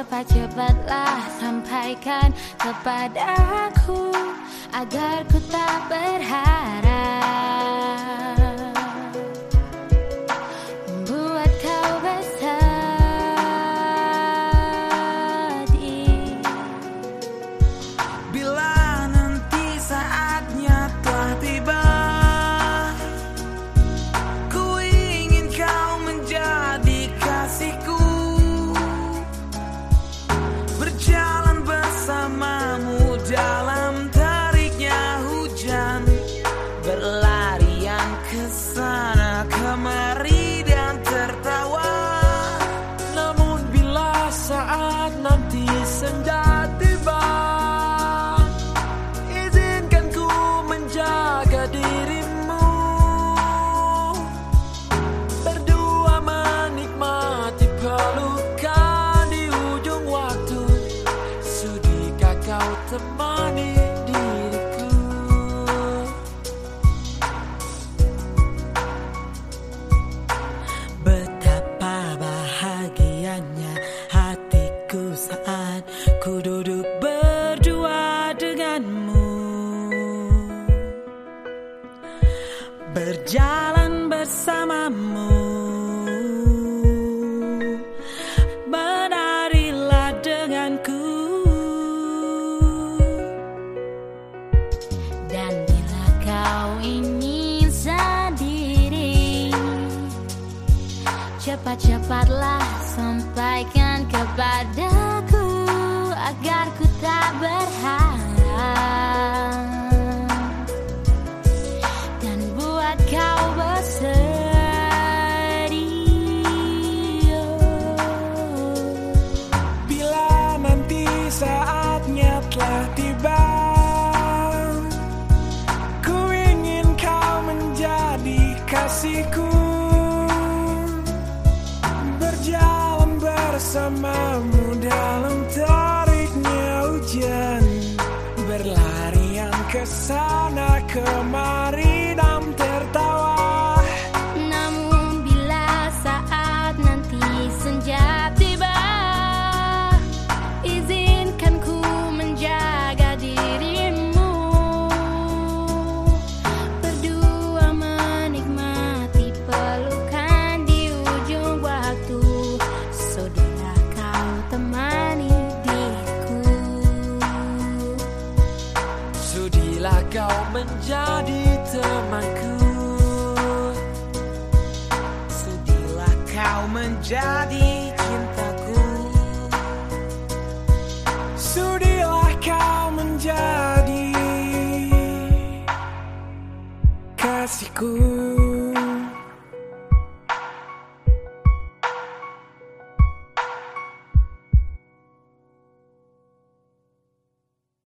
Cepat-cepatlah sampaikan kepadaku Agar ku tak berharap temani diriku. Betapa bahagianya hatiku saat ku duduk berdua denganmu. Berjalan bersamamu Cepat-cepatlah sampaikan kepadaku Agar ku bersamamu dalam tariknya hujan. Berlarian ke sana kemari kau menjadi temanku. Sudilah kau menjadi cintaku. Sudilah kau menjadi kasihku